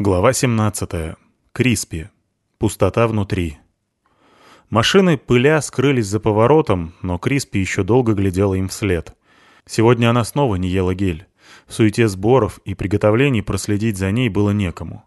Глава 17. Криспи. Пустота внутри. Машины, пыля, скрылись за поворотом, но Криспи еще долго глядела им вслед. Сегодня она снова не ела гель. В суете сборов и приготовлений проследить за ней было некому.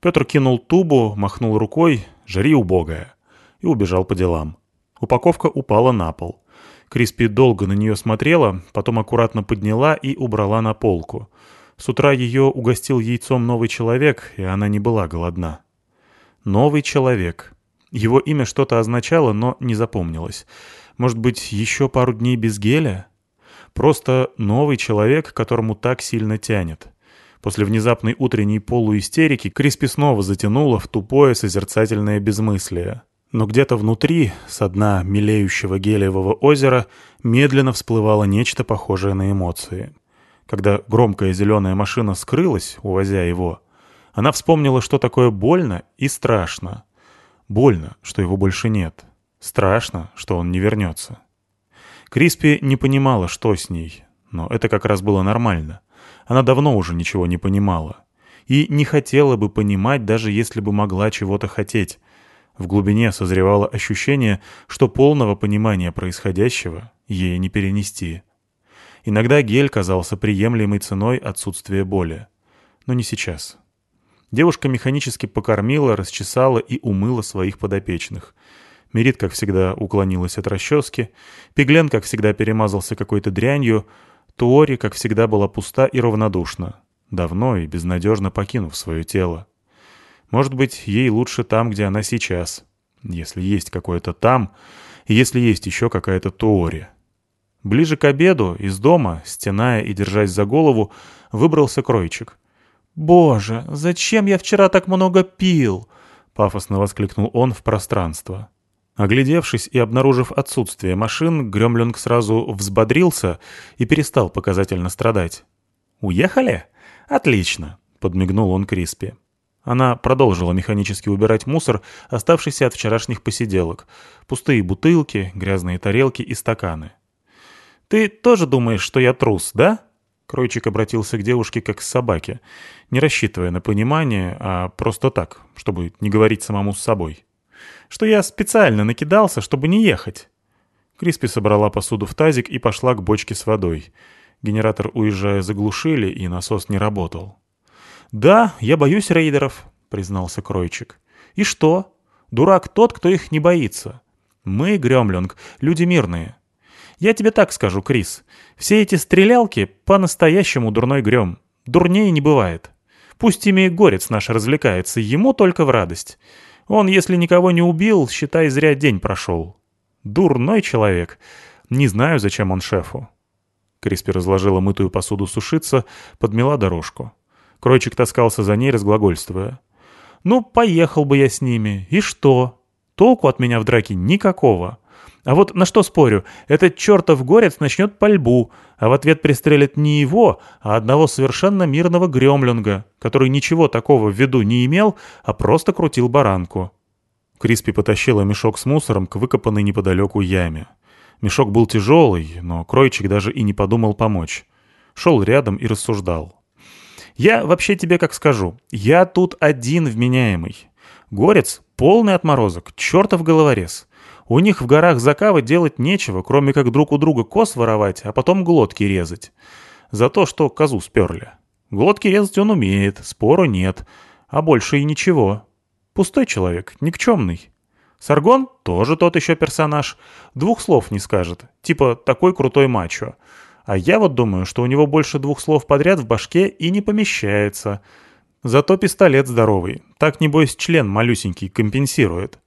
Петр кинул тубу, махнул рукой «Жри, убогая!» и убежал по делам. Упаковка упала на пол. Криспи долго на нее смотрела, потом аккуратно подняла и убрала на полку — с утра ее угостил яйцом новый человек, и она не была голодна. Новый человек. Его имя что-то означало, но не запомнилось. Может быть, еще пару дней без геля? Просто новый человек, которому так сильно тянет. После внезапной утренней полуистерики Криспи снова затянула в тупое созерцательное безмыслие. Но где-то внутри, со дна мелеющего гелиевого озера, медленно всплывало нечто похожее на эмоции. Когда громкая зеленая машина скрылась, увозя его, она вспомнила, что такое больно и страшно. Больно, что его больше нет. Страшно, что он не вернется. Криспи не понимала, что с ней, но это как раз было нормально. Она давно уже ничего не понимала. И не хотела бы понимать, даже если бы могла чего-то хотеть. В глубине созревало ощущение, что полного понимания происходящего ей не перенести. Иногда гель казался приемлемой ценой отсутствия боли. Но не сейчас. Девушка механически покормила, расчесала и умыла своих подопечных. Мерит, как всегда, уклонилась от расчески. Пиглен, как всегда, перемазался какой-то дрянью. Туори, как всегда, была пуста и равнодушна. Давно и безнадежно покинув свое тело. Может быть, ей лучше там, где она сейчас. Если есть какое-то там, если есть еще какая-то Туори. Ближе к обеду из дома, стеная и держась за голову, выбрался Кройчик. «Боже, зачем я вчера так много пил?» — пафосно воскликнул он в пространство. Оглядевшись и обнаружив отсутствие машин, Гремлинг сразу взбодрился и перестал показательно страдать. «Уехали? Отлично!» — подмигнул он Криспи. Она продолжила механически убирать мусор, оставшийся от вчерашних посиделок. Пустые бутылки, грязные тарелки и стаканы. «Ты тоже думаешь, что я трус, да?» Кройчик обратился к девушке как к собаке, не рассчитывая на понимание, а просто так, чтобы не говорить самому с собой. «Что я специально накидался, чтобы не ехать?» Криспи собрала посуду в тазик и пошла к бочке с водой. Генератор, уезжая, заглушили, и насос не работал. «Да, я боюсь рейдеров», — признался Кройчик. «И что? Дурак тот, кто их не боится. Мы, Гремлинг, люди мирные. Я тебе так скажу, Крис. Все эти стрелялки по-настоящему дурной грем. Дурнее не бывает. Пусть ими горец наш развлекается, ему только в радость. Он, если никого не убил, считай, зря день прошел. Дурной человек. Не знаю, зачем он шефу. Криспи разложила мытую посуду сушиться, подмела дорожку. Кройчик таскался за ней, разглагольствуя. «Ну, поехал бы я с ними. И что? Толку от меня в драке никакого. А вот на что спорю, этот чертов горец начнет пальбу, а в ответ пристрелит не его, а одного совершенно мирного гремлинга, который ничего такого в виду не имел, а просто крутил баранку. Криспи потащила мешок с мусором к выкопанной неподалеку яме. Мешок был тяжелый, но Кройчик даже и не подумал помочь. Шел рядом и рассуждал. «Я вообще тебе как скажу. Я тут один вменяемый. Горец — полный отморозок, чертов головорез. У них в горах Закава делать нечего, кроме как друг у друга кос воровать, а потом глотки резать. За то, что козу сперли. Глотки резать он умеет, спору нет. А больше и ничего. Пустой человек, никчемный. Саргон тоже тот еще персонаж. Двух слов не скажет. Типа такой крутой мачо. А я вот думаю, что у него больше двух слов подряд в башке и не помещается. Зато пистолет здоровый. Так, небось, член малюсенький компенсирует.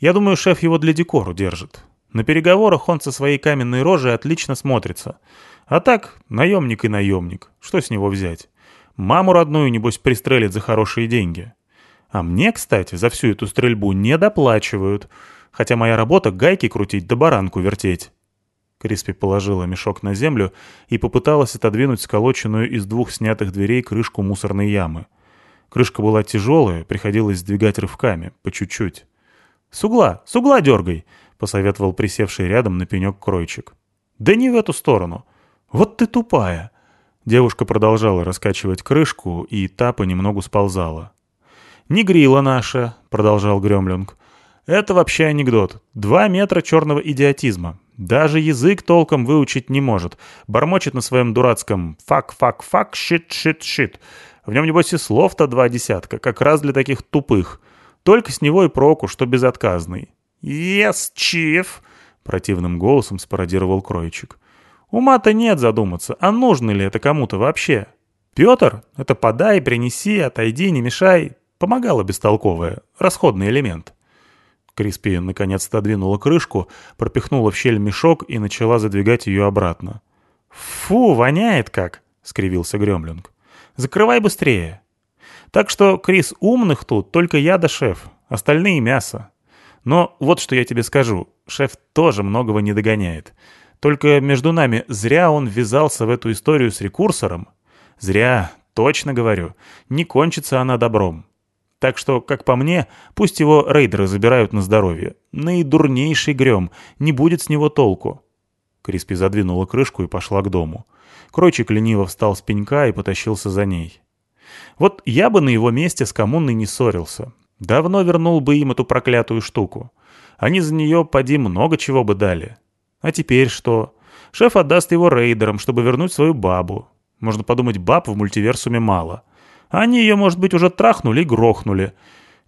Я думаю, шеф его для декору держит. На переговорах он со своей каменной рожей отлично смотрится. А так, наемник и наемник. Что с него взять? Маму родную, небось, пристрелит за хорошие деньги. А мне, кстати, за всю эту стрельбу не доплачивают. Хотя моя работа — гайки крутить да баранку вертеть. Криспи положила мешок на землю и попыталась отодвинуть сколоченную из двух снятых дверей крышку мусорной ямы. Крышка была тяжелая, приходилось сдвигать рывками, по чуть-чуть. «С угла, с угла дергай!» — посоветовал присевший рядом на пенек кройчик. «Да не в эту сторону. Вот ты тупая!» Девушка продолжала раскачивать крышку, и та понемногу сползала. «Негрила наша», — продолжал Гремлинг. «Это вообще анекдот. Два метра черного идиотизма. Даже язык толком выучить не может. Бормочет на своем дурацком «fuck-fuck-fuck, shit-shit-shit». В нем, небось, и слов-то два десятка, как раз для таких тупых. Только с него и проку, что безотказный. «Yes, чиф!» — противным голосом спародировал Кройчик. «Ума-то нет задуматься, а нужно ли это кому-то вообще?» Петр — это подай, принеси, отойди, не мешай. Помогала бестолковая, расходный элемент. Криспи наконец отодвинула крышку, пропихнула в щель мешок и начала задвигать ее обратно. «Фу, воняет как!» — скривился Гремлинг. «Закрывай быстрее!» «Так что, Крис, умных тут только я да шеф, остальные — мясо. Но вот что я тебе скажу, шеф тоже многого не догоняет. Только между нами зря он ввязался в эту историю с рекурсором, Зря, точно говорю. Не кончится она добром. Так что, как по мне, пусть его рейдеры забирают на здоровье. Наидурнейший грем, не будет с него толку. Криспи задвинула крышку и пошла к дому. Кройчик лениво встал с пенька и потащился за ней. Вот я бы на его месте с коммуной не ссорился. Давно вернул бы им эту проклятую штуку. Они за нее, поди, много чего бы дали. А теперь что? Шеф отдаст его рейдерам, чтобы вернуть свою бабу. Можно подумать, баб в мультиверсуме мало. Они ее, может быть, уже трахнули и грохнули.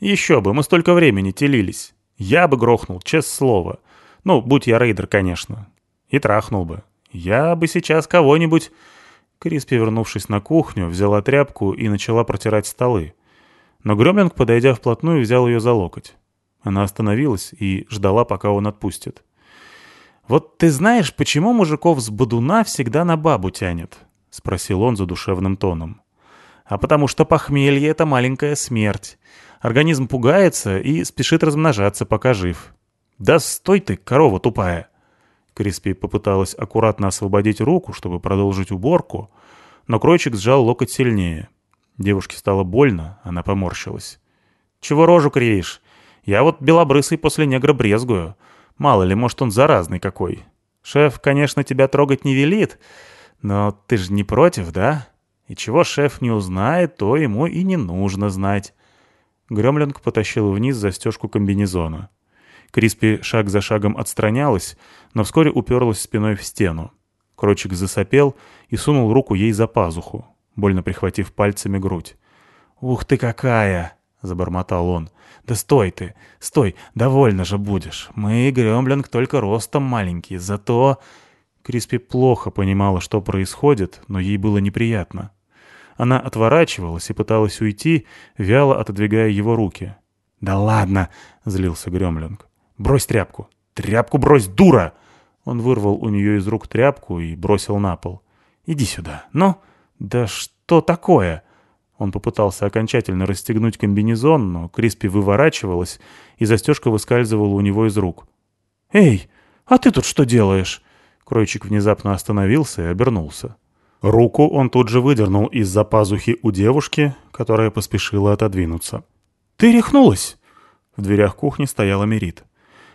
Еще бы, мы столько времени телились. Я бы грохнул, честное слово. Ну, будь я рейдер, конечно. И трахнул бы. Я бы сейчас кого-нибудь... Криспи, вернувшись на кухню, взяла тряпку и начала протирать столы. Но Гремлинг, подойдя вплотную, взял ее за локоть. Она остановилась и ждала, пока он отпустит. «Вот ты знаешь, почему мужиков с бодуна всегда на бабу тянет?» — спросил он задушевным тоном. «А потому что похмелье — это маленькая смерть. Организм пугается и спешит размножаться, пока жив. Да стой ты, корова тупая!» Криспи попыталась аккуратно освободить руку, чтобы продолжить уборку, но Кройчик сжал локоть сильнее. Девушке стало больно, она поморщилась. «Чего рожу криешь? Я вот белобрысый после негра брезгую. Мало ли, может, он заразный какой. Шеф, конечно, тебя трогать не велит, но ты же не против, да? И чего шеф не узнает, то ему и не нужно знать. Гремлинг потащил вниз застежку комбинезона. Криспи шаг за шагом отстранялась, но вскоре уперлась спиной в стену. Крочик засопел и сунул руку ей за пазуху, больно прихватив пальцами грудь. «Ух ты какая!» — забормотал он. «Да стой ты! Стой! Довольно же будешь! Мы, Гремлинг, только ростом маленькие, зато...» Криспи плохо понимала, что происходит, но ей было неприятно. Она отворачивалась и пыталась уйти, вяло отодвигая его руки. «Да ладно!» — злился Гремлинг. «Брось тряпку! Тряпку брось, дура!» Он вырвал у нее из рук тряпку и бросил на пол. «Иди сюда! Ну! Да что такое?» Он попытался окончательно расстегнуть комбинезон, но Криспи выворачивалась, и застежка выскальзывала у него из рук. «Эй, а ты тут что делаешь?» Кройчик внезапно остановился и обернулся. Руку он тут же выдернул из-за пазухи у девушки, которая поспешила отодвинуться. «Ты рехнулась!» В дверях кухни стояла Мерит.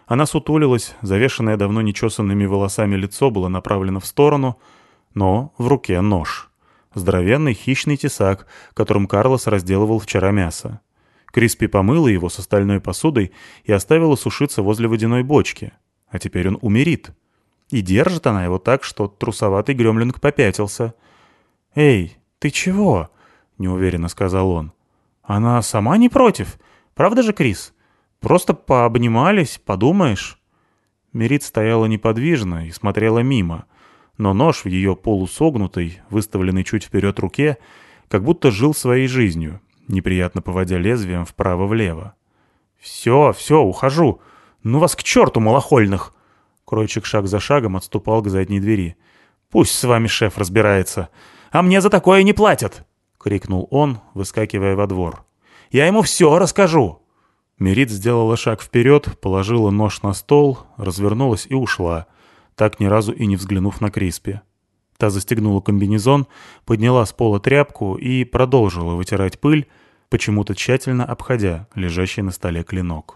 Она сутулилась, завешенное давно нечесанными волосами лицо было направлено в сторону, но в руке нож. Здоровенный хищный тесак, которым Карлос разделывал вчера мясо. Криспи помыла его с остальной посудой и оставила сушиться возле водяной бочки. А теперь он умерит. И держит она его так, что трусоватый гремлинг попятился. «Эй, ты чего?» — неуверенно сказал он. «Она сама не против. Правда же, Крис? Просто пообнимались, подумаешь». Мерит стояла неподвижно и смотрела мимо, но нож в ее полусогнутой, выставленной чуть вперед руке, как будто жил своей жизнью, неприятно поводя лезвием вправо-влево. «Все, все, ухожу. Ну вас к черту, малохольных!» Кройчик шаг за шагом отступал к задней двери. «Пусть с вами шеф разбирается. А мне за такое не платят!» — крикнул он, выскакивая во двор. «Я ему все расскажу!» Мерит сделала шаг вперед, положила нож на стол, развернулась и ушла, так ни разу и не взглянув на Криспи. Та застегнула комбинезон, подняла с пола тряпку и продолжила вытирать пыль, почему-то тщательно обходя лежащий на столе клинок.